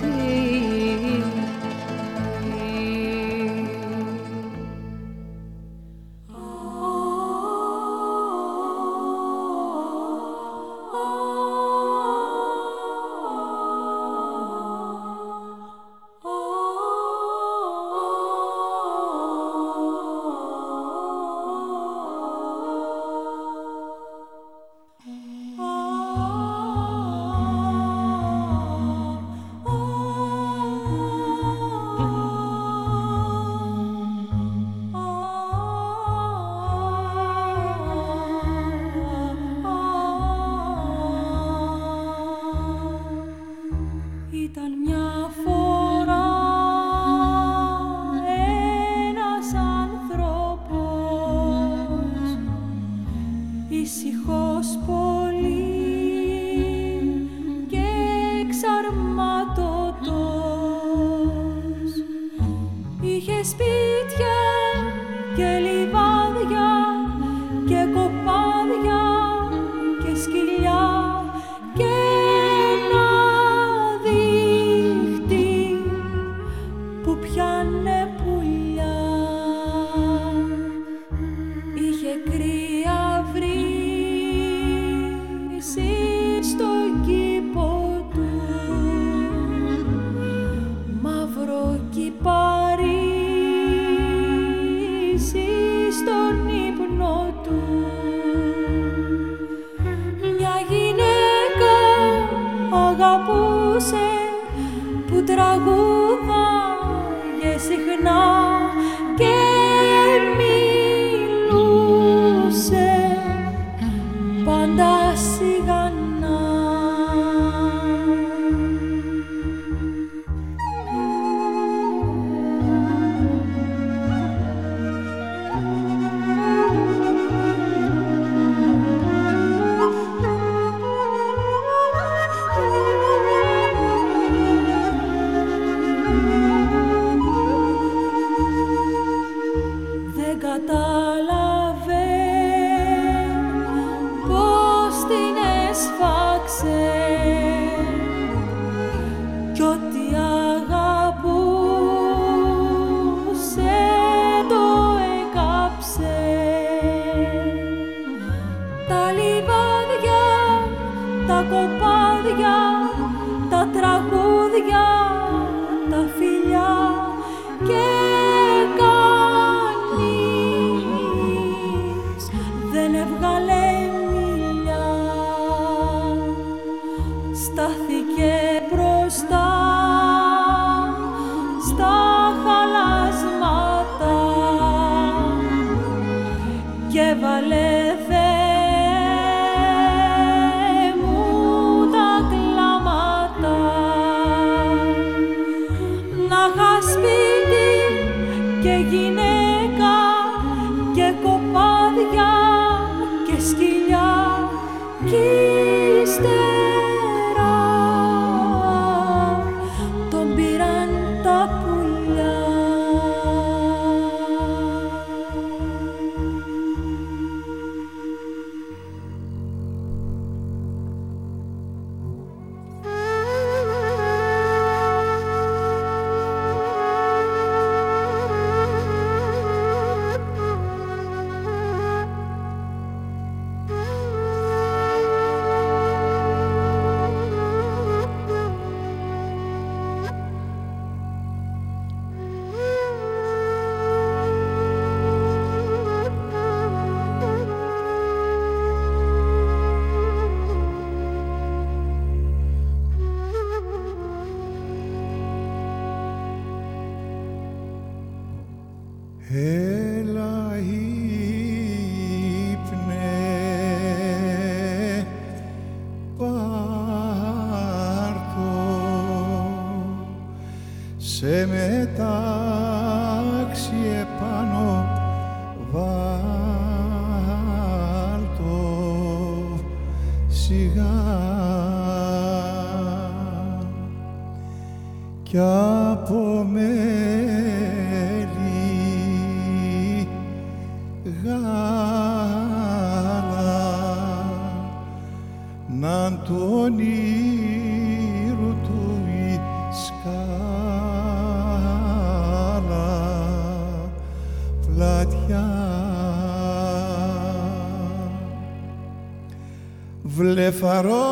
se me farol.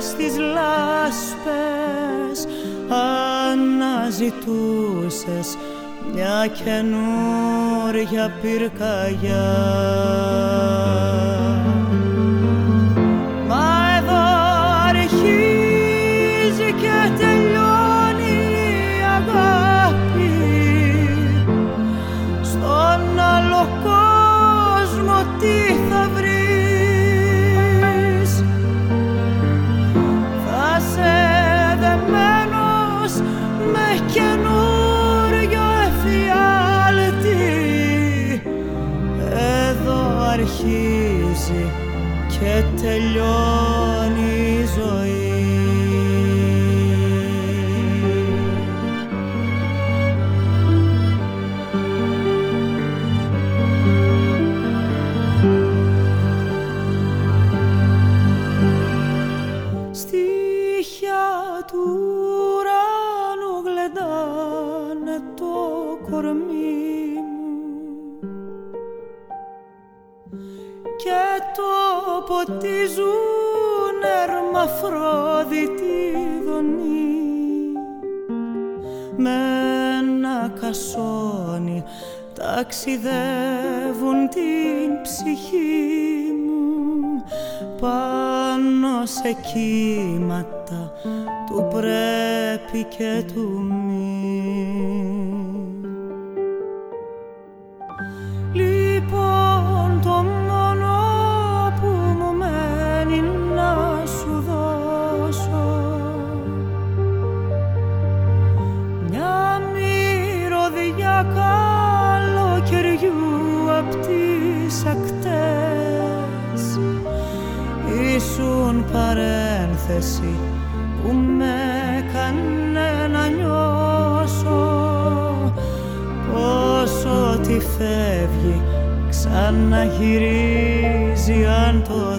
Στις λάσπες αναζητούσες μια καινούρια πυρκαγιά. Τελειώνει η ζωή. Ποτίζουν ερμαφρόδιτη δονή με ένα κασόνι ταξιδεύουν την ψυχή μου πάνω σε κύματα του πρέπει και του μη. Παρένθεση που με έκανε να νιώσω. Πως ό,τι φεύγει ξαναγυρίζει αν το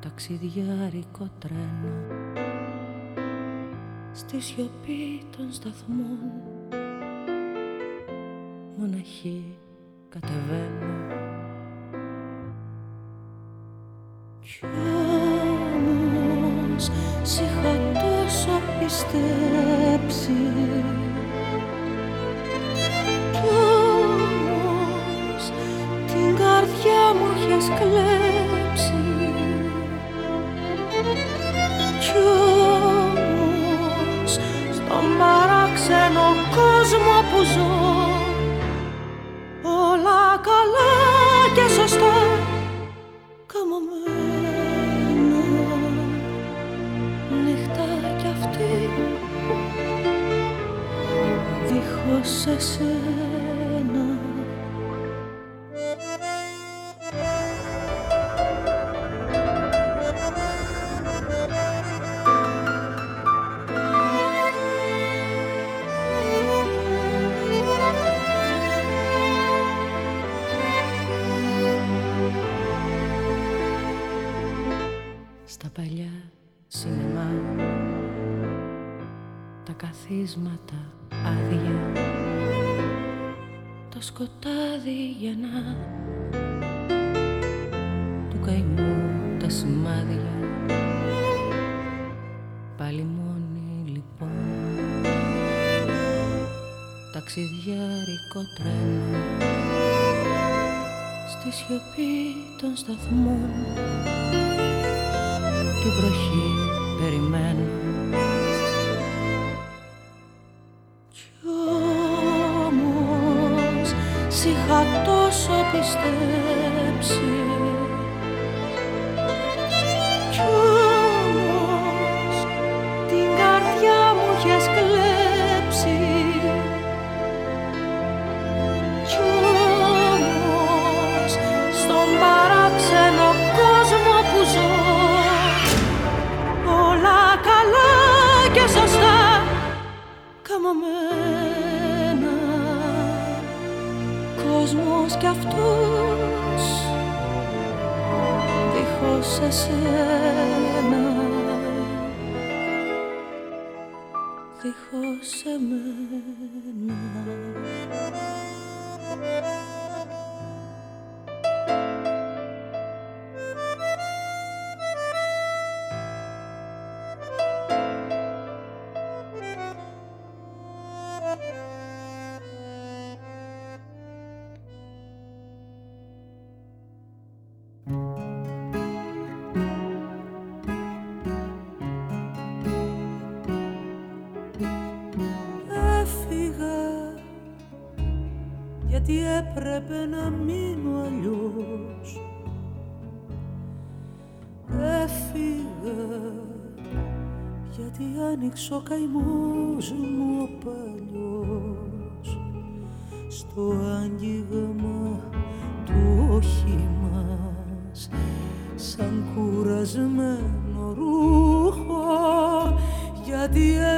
Ταξιδιάρικο τρένο. Στη σιωπή των σταθμών μοναχή κατεβαίνω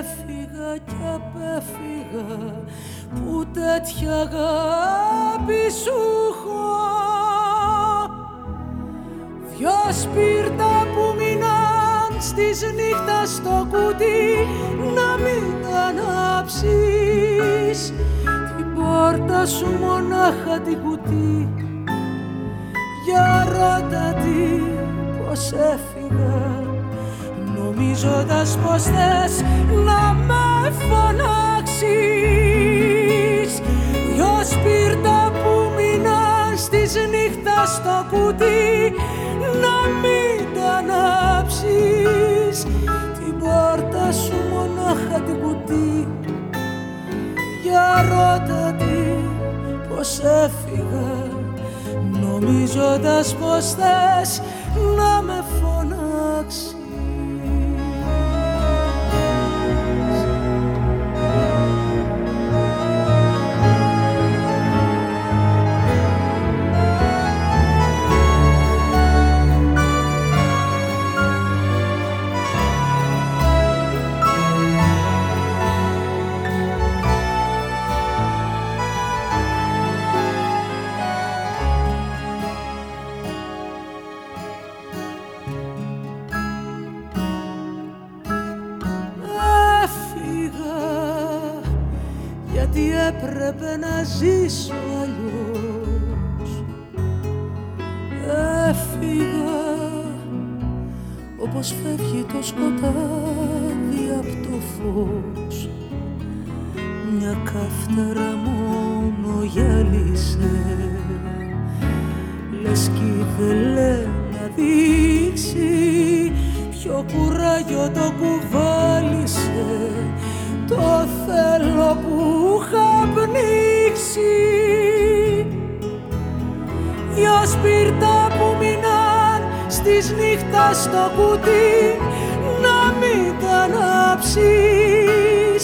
έφυγα και απέφυγα που τέτοια αγάπη σου έχω. Δυο σπίρτα που μείναν στις νύχτας στο κουτί να μην ανάψεις. Την πόρτα σου μονάχα την κουτί. Για ρώτα τι πως έφυγα νομίζοντας πως θες να με φωνάξεις. Σπίρτα που μείναν στις νύχτας στο κουτί μην τα ανάψεις. Την πόρτα σου μονάχα την κουτί. Για ρώτα τι πως έφυγα νομίζοντας πως θες να με φωνάξεις ζήσω αλλιώς. Έφυγα όπως φεύγει το σκοτάδι από το φως στο κουτί να μην τα ανάψεις.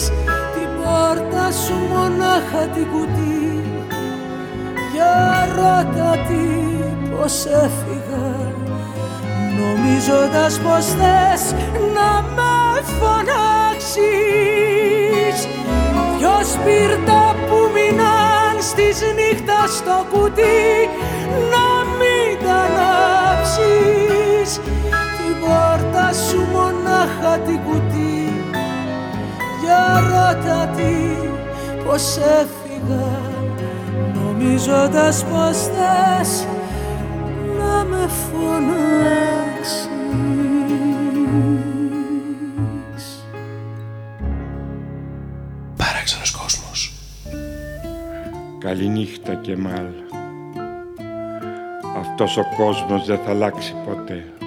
Την πόρτα σου μονάχα την κουτί. Για ρώτα τι πως έφυγα. Νομίζοντας πως θες να με φωνάξεις. Δυο σπίρτα που μείναν στις νύχτα στο κουτί μονάχα την κουτί για ρώτα τι πως έφυγα νομίζοντας πως θες να με φωνάξεις Καληνύχτα και μάλ. Αυτός ο κόσμος δεν θα αλλάξει ποτέ.